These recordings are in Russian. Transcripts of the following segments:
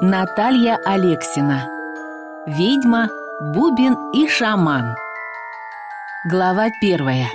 Наталья Алексина Ведьма, Бубин и шаман Глава первая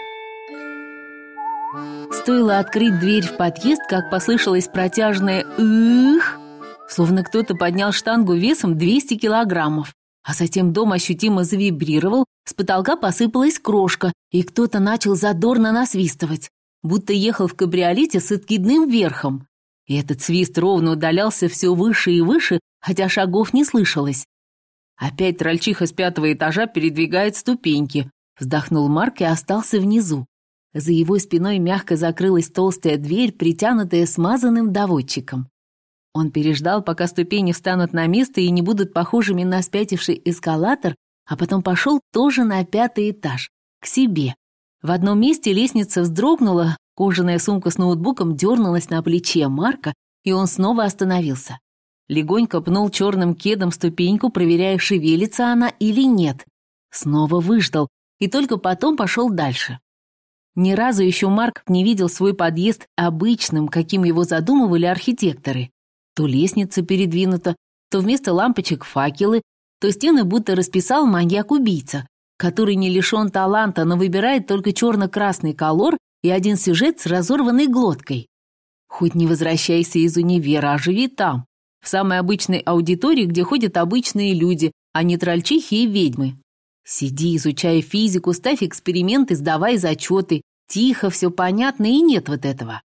Стоило открыть дверь в подъезд, как послышалось протяжное «Их!», словно кто-то поднял штангу весом 200 килограммов. А затем дом ощутимо завибрировал, с потолка посыпалась крошка, и кто-то начал задорно насвистывать, будто ехал в кабриолете с откидным верхом. И этот свист ровно удалялся все выше и выше, хотя шагов не слышалось. Опять трольчиха с пятого этажа передвигает ступеньки. Вздохнул Марк и остался внизу. За его спиной мягко закрылась толстая дверь, притянутая смазанным доводчиком. Он переждал, пока ступени встанут на место и не будут похожими на спятивший эскалатор, а потом пошел тоже на пятый этаж, к себе. В одном месте лестница вздрогнула, Кожаная сумка с ноутбуком дернулась на плече Марка, и он снова остановился. Легонько пнул черным кедом ступеньку, проверяя, шевелится она или нет. Снова выждал, и только потом пошел дальше. Ни разу еще Марк не видел свой подъезд обычным, каким его задумывали архитекторы. То лестница передвинута, то вместо лампочек факелы, то стены будто расписал маньяк-убийца, который не лишен таланта, но выбирает только черно-красный колор и один сюжет с разорванной глоткой. Хоть не возвращайся из универа, а живи там, в самой обычной аудитории, где ходят обычные люди, а не трольчихи и ведьмы. Сиди, изучай физику, ставь эксперименты, сдавай зачеты. Тихо, все понятно и нет вот этого.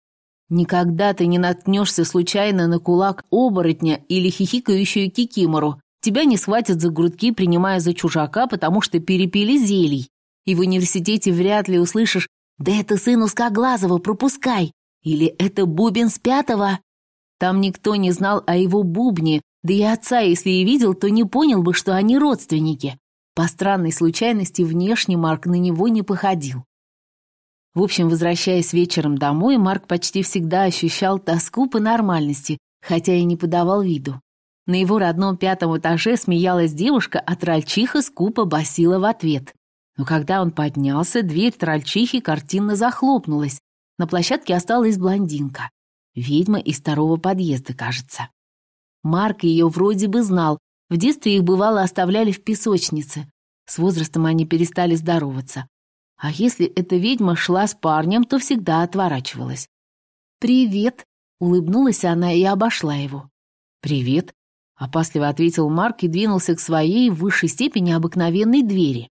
Никогда ты не наткнешься случайно на кулак оборотня или хихикающую кикимору. Тебя не схватят за грудки, принимая за чужака, потому что перепили зелий. И в университете вряд ли услышишь «Да это сын Узкоглазого, пропускай!» Или «Это бубен с пятого?» Там никто не знал о его бубне, да и отца, если и видел, то не понял бы, что они родственники. По странной случайности внешне Марк на него не походил. В общем, возвращаясь вечером домой, Марк почти всегда ощущал тоску по нормальности, хотя и не подавал виду. На его родном пятом этаже смеялась девушка, а трольчиха скупо басила в ответ. Но когда он поднялся, дверь трольчихи картинно захлопнулась. На площадке осталась блондинка. Ведьма из второго подъезда, кажется. Марк ее вроде бы знал. В детстве их бывало оставляли в песочнице. С возрастом они перестали здороваться. А если эта ведьма шла с парнем, то всегда отворачивалась. «Привет!» — улыбнулась она и обошла его. «Привет!» — опасливо ответил Марк и двинулся к своей в высшей степени обыкновенной двери.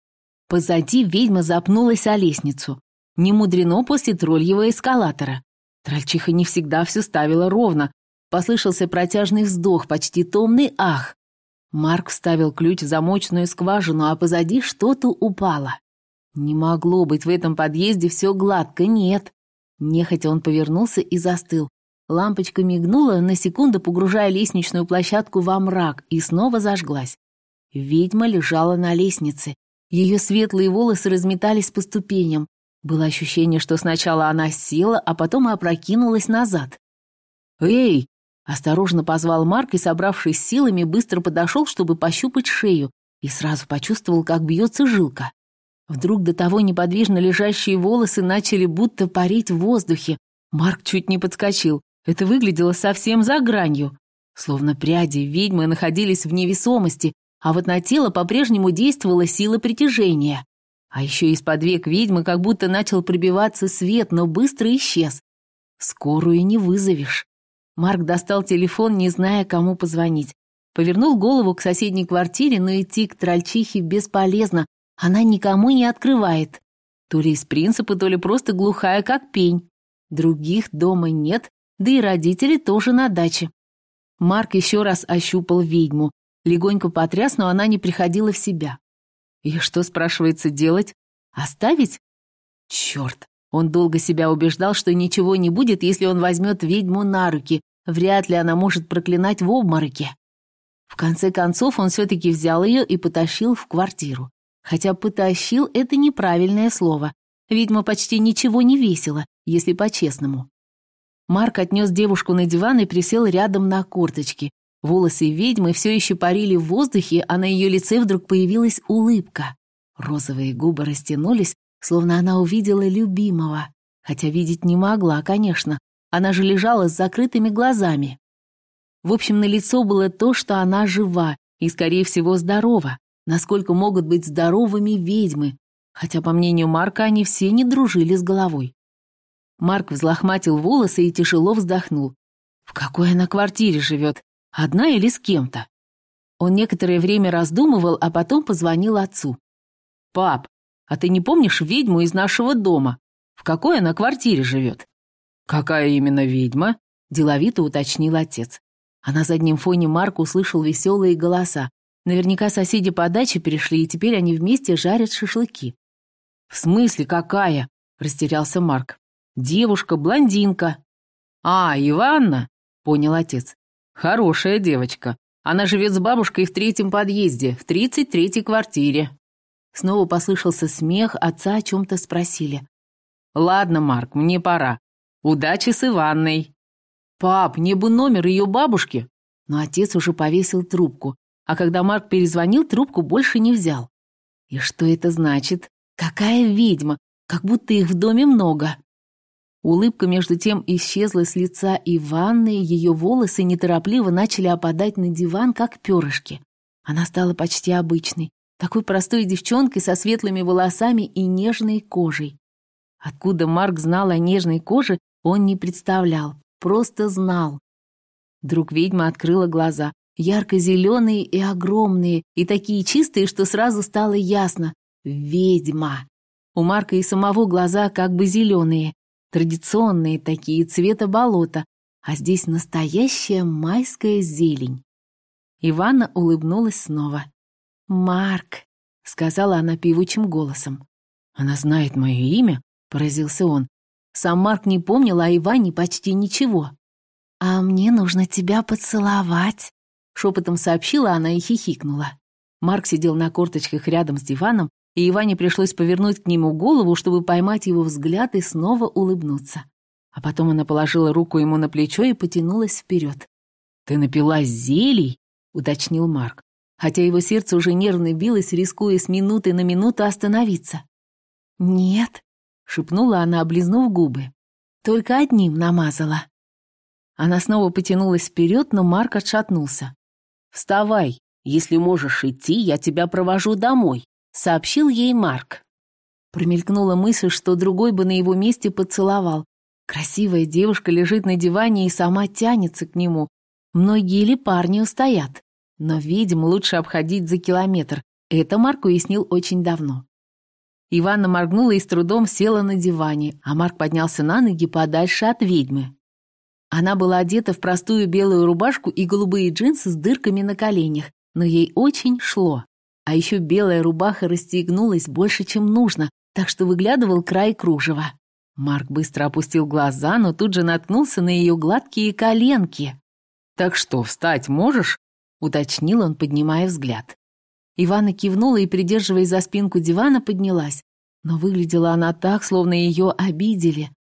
Позади ведьма запнулась о лестницу. Не мудрено после тролльего эскалатора. Трольчиха не всегда все ставила ровно. Послышался протяжный вздох, почти томный ах. Марк вставил ключ в замочную скважину, а позади что-то упало. Не могло быть в этом подъезде все гладко, нет. Нехотя он повернулся и застыл. Лампочка мигнула, на секунду погружая лестничную площадку во мрак, и снова зажглась. Ведьма лежала на лестнице. Ее светлые волосы разметались по ступеням. Было ощущение, что сначала она села, а потом опрокинулась назад. «Эй!» — осторожно позвал Марк и, собравшись силами, быстро подошел, чтобы пощупать шею, и сразу почувствовал, как бьется жилка. Вдруг до того неподвижно лежащие волосы начали будто парить в воздухе. Марк чуть не подскочил. Это выглядело совсем за гранью. Словно пряди ведьмы находились в невесомости, а вот на тело по-прежнему действовала сила притяжения. А еще из-под век ведьмы как будто начал пробиваться свет, но быстро исчез. Скорую не вызовешь. Марк достал телефон, не зная, кому позвонить. Повернул голову к соседней квартире, но идти к трольчихе бесполезно, она никому не открывает. То ли из принципа, то ли просто глухая, как пень. Других дома нет, да и родители тоже на даче. Марк еще раз ощупал ведьму, Легонько потряс, но она не приходила в себя. И что, спрашивается, делать? Оставить? Черт! Он долго себя убеждал, что ничего не будет, если он возьмет ведьму на руки. Вряд ли она может проклинать в обмороке. В конце концов, он все-таки взял ее и потащил в квартиру. Хотя «потащил» — это неправильное слово. Ведьма почти ничего не весила, если по-честному. Марк отнес девушку на диван и присел рядом на корточки, Волосы ведьмы все еще парили в воздухе, а на ее лице вдруг появилась улыбка. Розовые губы растянулись, словно она увидела любимого. Хотя видеть не могла, конечно. Она же лежала с закрытыми глазами. В общем, на лицо было то, что она жива и, скорее всего, здорова. Насколько могут быть здоровыми ведьмы, хотя, по мнению Марка, они все не дружили с головой. Марк взлохматил волосы и тяжело вздохнул. В какой она квартире живет? Одна или с кем-то? Он некоторое время раздумывал, а потом позвонил отцу. «Пап, а ты не помнишь ведьму из нашего дома? В какой она квартире живет?» «Какая именно ведьма?» – деловито уточнил отец. А на заднем фоне Марк услышал веселые голоса. Наверняка соседи по даче перешли, и теперь они вместе жарят шашлыки. «В смысле какая?» – растерялся Марк. «Девушка, блондинка». «А, Иванна?» – понял отец. «Хорошая девочка. Она живет с бабушкой в третьем подъезде, в тридцать третьей квартире». Снова послышался смех, отца о чем-то спросили. «Ладно, Марк, мне пора. Удачи с Иванной!» «Пап, мне бы номер ее бабушки!» Но отец уже повесил трубку, а когда Марк перезвонил, трубку больше не взял. И что это значит? Какая ведьма? Как будто их в доме много. Улыбка между тем исчезла с лица Иванны, ее волосы неторопливо начали опадать на диван, как перышки. Она стала почти обычной, такой простой девчонкой со светлыми волосами и нежной кожей. Откуда Марк знал о нежной коже, он не представлял, просто знал. Вдруг ведьма открыла глаза, ярко-зеленые и огромные, и такие чистые, что сразу стало ясно — ведьма. У Марка и самого глаза как бы зеленые, традиционные такие, цвета болота, а здесь настоящая майская зелень. Ивана улыбнулась снова. «Марк», — сказала она певучим голосом. «Она знает мое имя?» — поразился он. Сам Марк не помнил о Иване почти ничего. «А мне нужно тебя поцеловать», — шепотом сообщила она и хихикнула. Марк сидел на корточках рядом с диваном, и Иване пришлось повернуть к нему голову, чтобы поймать его взгляд и снова улыбнуться. А потом она положила руку ему на плечо и потянулась вперед. «Ты напилась зелий?» — уточнил Марк, хотя его сердце уже нервно билось, рискуя с минуты на минуту остановиться. «Нет», — шепнула она, облизнув губы. «Только одним намазала». Она снова потянулась вперед, но Марк отшатнулся. «Вставай, если можешь идти, я тебя провожу домой», — сообщил ей Марк. Промелькнула мысль, что другой бы на его месте поцеловал. Красивая девушка лежит на диване и сама тянется к нему. Многие ли парни устоят? Но ведьм лучше обходить за километр. Это Марк уяснил очень давно. Иванна моргнула и с трудом села на диване, а Марк поднялся на ноги подальше от ведьмы. Она была одета в простую белую рубашку и голубые джинсы с дырками на коленях, но ей очень шло. А еще белая рубаха расстегнулась больше, чем нужно, так что выглядывал край кружева. Марк быстро опустил глаза, но тут же наткнулся на ее гладкие коленки. «Так что, встать можешь?» — уточнил он, поднимая взгляд. Ивана кивнула и, придерживаясь за спинку дивана, поднялась. Но выглядела она так, словно ее обидели.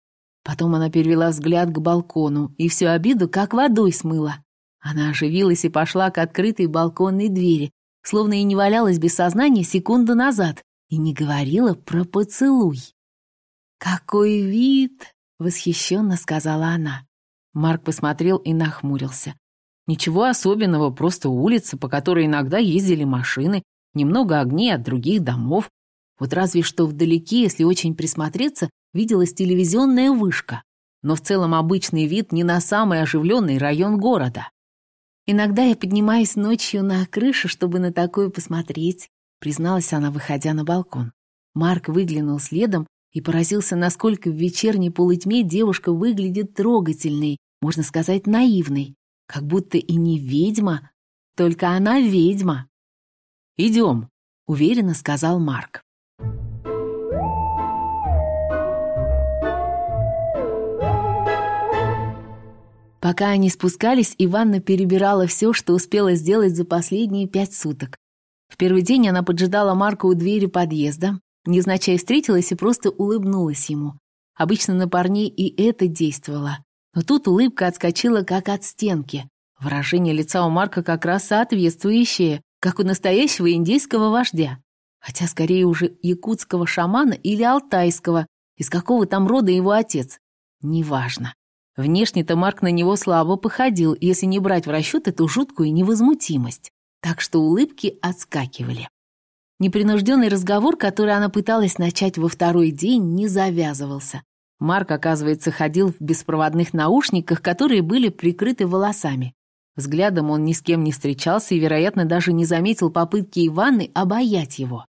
Потом она перевела взгляд к балкону, и всю обиду как водой смыла. Она оживилась и пошла к открытой балконной двери, словно и не валялась без сознания секунду назад, и не говорила про поцелуй. «Какой вид!» — восхищенно сказала она. Марк посмотрел и нахмурился. Ничего особенного, просто улица, по которой иногда ездили машины, немного огней от других домов. Вот разве что вдалеке, если очень присмотреться, виделась телевизионная вышка. Но в целом обычный вид не на самый оживленный район города. «Иногда я поднимаюсь ночью на крышу, чтобы на такое посмотреть», призналась она, выходя на балкон. Марк выглянул следом и поразился, насколько в вечерней полутьме девушка выглядит трогательной, можно сказать, наивной. Как будто и не ведьма, только она ведьма. «Идем», — уверенно сказал Марк. Пока они спускались, Иванна перебирала все, что успела сделать за последние пять суток. В первый день она поджидала Марка у двери подъезда, незначай встретилась и просто улыбнулась ему. Обычно на парней и это действовало. Но тут улыбка отскочила как от стенки. Выражение лица у Марка как раз соответствующее, как у настоящего индейского вождя. Хотя скорее уже якутского шамана или алтайского, из какого там рода его отец. Неважно. Внешне-то Марк на него слабо походил, если не брать в расчет эту жуткую невозмутимость. Так что улыбки отскакивали. Непринужденный разговор, который она пыталась начать во второй день, не завязывался. Марк, оказывается, ходил в беспроводных наушниках, которые были прикрыты волосами. Взглядом он ни с кем не встречался и, вероятно, даже не заметил попытки Иваны обаять его.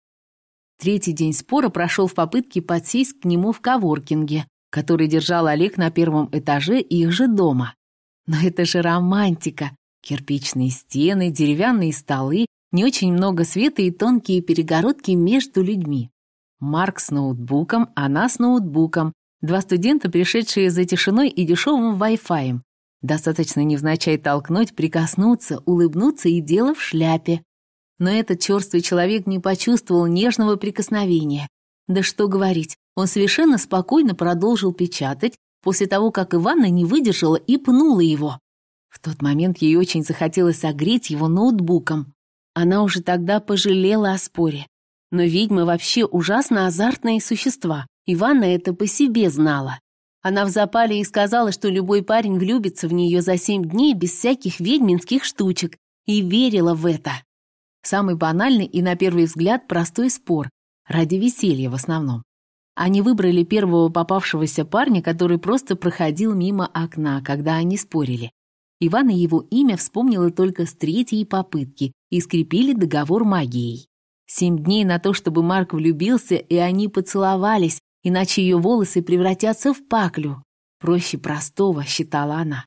Третий день спора прошел в попытке подсесть к нему в коворкинге, который держал Олег на первом этаже их же дома. Но это же романтика. Кирпичные стены, деревянные столы, не очень много света и тонкие перегородки между людьми. Марк с ноутбуком, она с ноутбуком, два студента, пришедшие за тишиной и дешевым Wi-Fi. Достаточно невзначай толкнуть, прикоснуться, улыбнуться и дело в шляпе. Но этот черствый человек не почувствовал нежного прикосновения. Да что говорить, он совершенно спокойно продолжил печатать после того, как Иванна не выдержала и пнула его. В тот момент ей очень захотелось согреть его ноутбуком. Она уже тогда пожалела о споре. Но ведьмы вообще ужасно азартные существа. Иванна это по себе знала. Она в запале и сказала, что любой парень влюбится в нее за семь дней без всяких ведьминских штучек, и верила в это. Самый банальный и, на первый взгляд, простой спор, ради веселья в основном. Они выбрали первого попавшегося парня, который просто проходил мимо окна, когда они спорили. Иван и его имя вспомнила только с третьей попытки и скрепили договор магией. Семь дней на то, чтобы Марк влюбился, и они поцеловались, иначе ее волосы превратятся в паклю. Проще простого, считала она.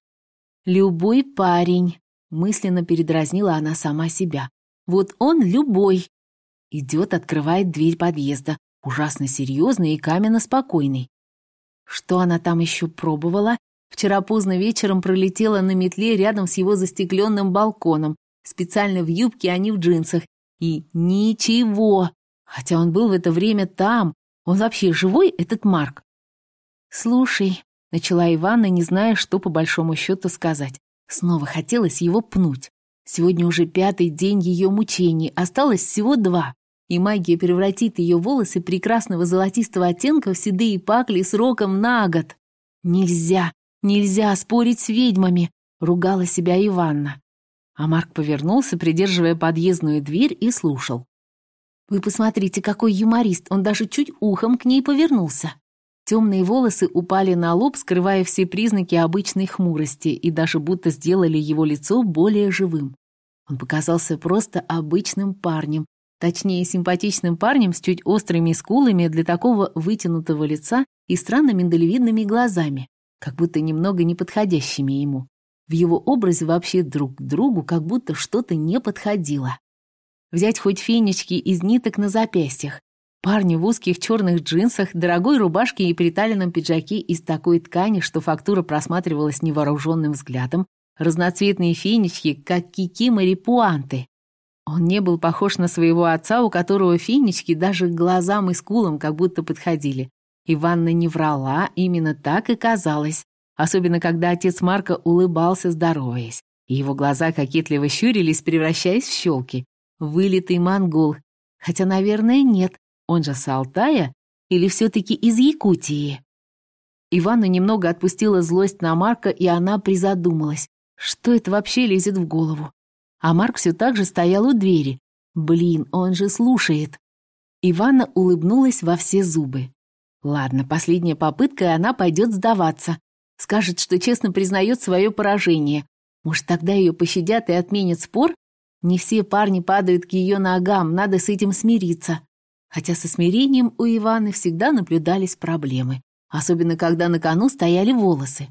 «Любой парень», — мысленно передразнила она сама себя. Вот он любой. Идет, открывает дверь подъезда, ужасно серьезный и каменно спокойный. Что она там еще пробовала? Вчера поздно вечером пролетела на метле рядом с его застекленным балконом, специально в юбке, а не в джинсах. И ничего. Хотя он был в это время там. Он вообще живой, этот Марк? «Слушай», — начала Ивана, не зная, что по большому счету сказать. Снова хотелось его пнуть. Сегодня уже пятый день ее мучений, осталось всего два, и магия превратит ее волосы прекрасного золотистого оттенка в седые пакли сроком на год. Нельзя, нельзя спорить с ведьмами, ругала себя Иванна. А Марк повернулся, придерживая подъездную дверь, и слушал. «Вы посмотрите, какой юморист, он даже чуть ухом к ней повернулся». Темные волосы упали на лоб, скрывая все признаки обычной хмурости и даже будто сделали его лицо более живым. Он показался просто обычным парнем, точнее, симпатичным парнем с чуть острыми скулами для такого вытянутого лица и странно миндалевидными глазами, как будто немного неподходящими ему. В его образе вообще друг к другу как будто что-то не подходило. Взять хоть фенечки из ниток на запястьях, Парни в узких черных джинсах, дорогой рубашке и приталенном пиджаке из такой ткани, что фактура просматривалась невооруженным взглядом, разноцветные финички, как кикимори пуанты. Он не был похож на своего отца, у которого финички даже к глазам и скулам как будто подходили. Иванна не врала, именно так и казалось. Особенно, когда отец Марка улыбался, здороваясь. И его глаза кокетливо щурились, превращаясь в щелки. Вылитый монгол. Хотя, наверное, нет. Он же с Алтая или все-таки из Якутии? Ивана немного отпустила злость на Марка, и она призадумалась, что это вообще лезет в голову. А Марк все так же стоял у двери. Блин, он же слушает. Ивана улыбнулась во все зубы. Ладно, последняя попытка, и она пойдет сдаваться. Скажет, что честно признает свое поражение. Может, тогда ее пощадят и отменят спор? Не все парни падают к ее ногам, надо с этим смириться. Хотя со смирением у Иваны всегда наблюдались проблемы, особенно когда на кону стояли волосы.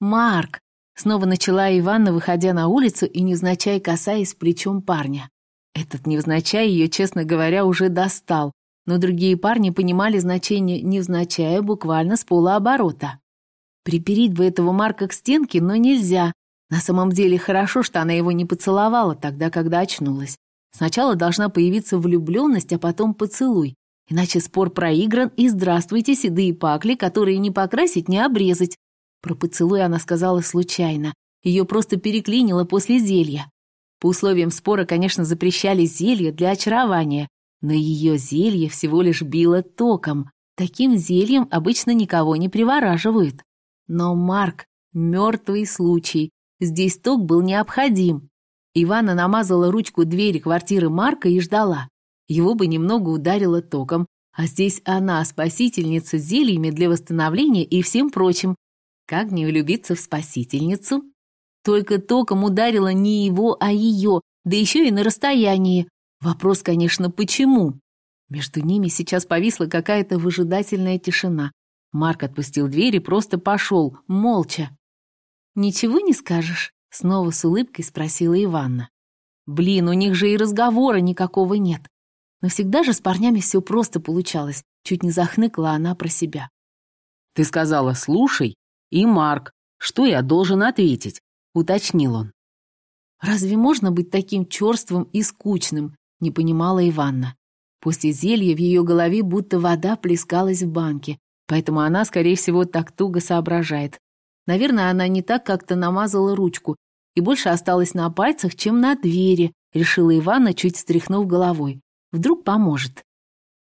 «Марк!» — снова начала Иванна, выходя на улицу и невзначай касаясь плечом парня. Этот невзначай ее, честно говоря, уже достал, но другие парни понимали значение невзначая буквально с полуоборота. Припереть бы этого Марка к стенке, но нельзя. На самом деле хорошо, что она его не поцеловала тогда, когда очнулась. Сначала должна появиться влюбленность, а потом поцелуй. Иначе спор проигран, и здравствуйте, седые пакли, которые не покрасить, не обрезать. Про поцелуй она сказала случайно. Ее просто переклинило после зелья. По условиям спора, конечно, запрещали зелья для очарования, но ее зелье всего лишь било током. Таким зельем обычно никого не привораживают. Но Марк, Мертвый случай. Здесь ток был необходим. Ивана намазала ручку двери квартиры Марка и ждала. Его бы немного ударило током, а здесь она, спасительница зельями для восстановления и всем прочим. Как не влюбиться в спасительницу? Только током ударило не его, а ее, да еще и на расстоянии. Вопрос, конечно, почему? Между ними сейчас повисла какая-то выжидательная тишина. Марк отпустил дверь и просто пошел, молча. «Ничего не скажешь?» — снова с улыбкой спросила Иванна. «Блин, у них же и разговора никакого нет. Но всегда же с парнями все просто получалось. Чуть не захныкала она про себя. «Ты сказала «слушай» и «Марк». Что я должен ответить?» — уточнил он. «Разве можно быть таким черствым и скучным?» — не понимала Иванна. После зелья в ее голове будто вода плескалась в банке, поэтому она, скорее всего, так туго соображает. Наверное, она не так как-то намазала ручку и больше осталась на пальцах, чем на двери, решила Ивана, чуть встряхнув головой. Вдруг поможет.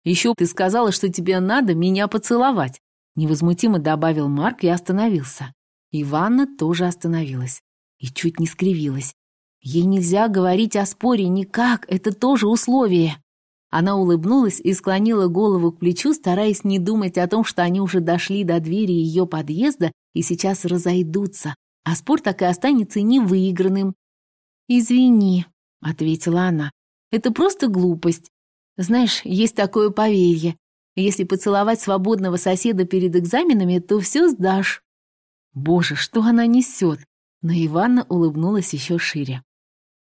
«Еще ты сказала, что тебе надо меня поцеловать», невозмутимо добавил Марк и остановился. Иванна тоже остановилась и чуть не скривилась. Ей нельзя говорить о споре никак, это тоже условие. Она улыбнулась и склонила голову к плечу, стараясь не думать о том, что они уже дошли до двери ее подъезда и сейчас разойдутся, а спор так и останется невыигранным. «Извини», — ответила она, — «это просто глупость. Знаешь, есть такое поверье. Если поцеловать свободного соседа перед экзаменами, то все сдашь». Боже, что она несет! Но Иванна улыбнулась еще шире.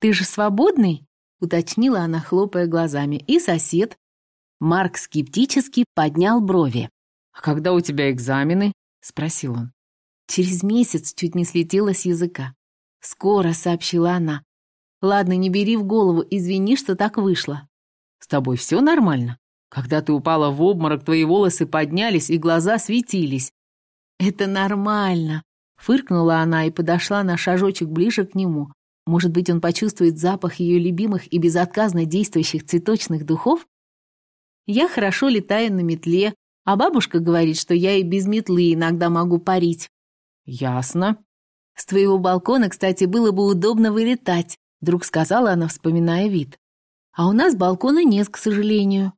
«Ты же свободный?» — уточнила она, хлопая глазами. «И сосед?» Марк скептически поднял брови. «А когда у тебя экзамены?» — спросил он. Через месяц чуть не слетела с языка. «Скоро», — сообщила она. «Ладно, не бери в голову, извини, что так вышло». «С тобой все нормально? Когда ты упала в обморок, твои волосы поднялись и глаза светились». «Это нормально», — фыркнула она и подошла на шажочек ближе к нему. Может быть, он почувствует запах ее любимых и безотказно действующих цветочных духов? Я хорошо летаю на метле, а бабушка говорит, что я и без метлы иногда могу парить. Ясно. С твоего балкона, кстати, было бы удобно вылетать, вдруг сказала она, вспоминая вид. А у нас балкона нет, к сожалению.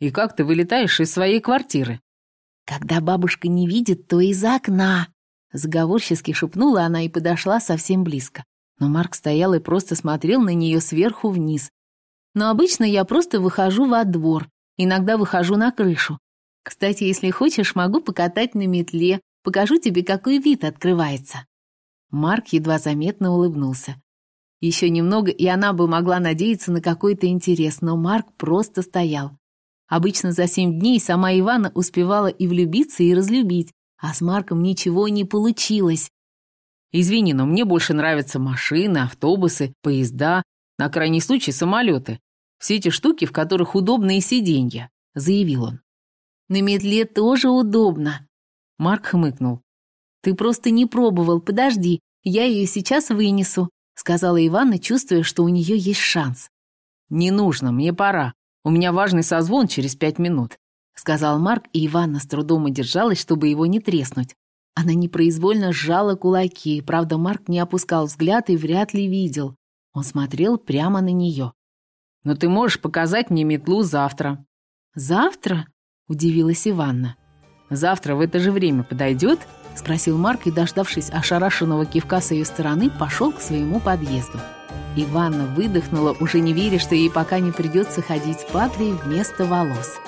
И как ты вылетаешь из своей квартиры? Когда бабушка не видит, то из окна. Заговорчески шепнула она и подошла совсем близко но Марк стоял и просто смотрел на нее сверху вниз. Но обычно я просто выхожу во двор, иногда выхожу на крышу. Кстати, если хочешь, могу покатать на метле, покажу тебе, какой вид открывается». Марк едва заметно улыбнулся. Еще немного, и она бы могла надеяться на какой-то интерес, но Марк просто стоял. Обычно за семь дней сама Ивана успевала и влюбиться, и разлюбить, а с Марком ничего не получилось. Извини, но мне больше нравятся машины, автобусы, поезда, на крайний случай самолеты. Все эти штуки, в которых удобные сиденья», — заявил он. «На метле тоже удобно», — Марк хмыкнул. «Ты просто не пробовал, подожди, я ее сейчас вынесу», — сказала Иванна, чувствуя, что у нее есть шанс. «Не нужно, мне пора. У меня важный созвон через пять минут», — сказал Марк, и Иванна с трудом удержалась, чтобы его не треснуть. Она непроизвольно сжала кулаки, правда, Марк не опускал взгляд и вряд ли видел. Он смотрел прямо на нее. «Но ты можешь показать мне метлу завтра». «Завтра?» – удивилась Иванна. «Завтра в это же время подойдет?» – спросил Марк и, дождавшись ошарашенного кивка с ее стороны, пошел к своему подъезду. Иванна выдохнула, уже не веря, что ей пока не придется ходить с патлей вместо волос.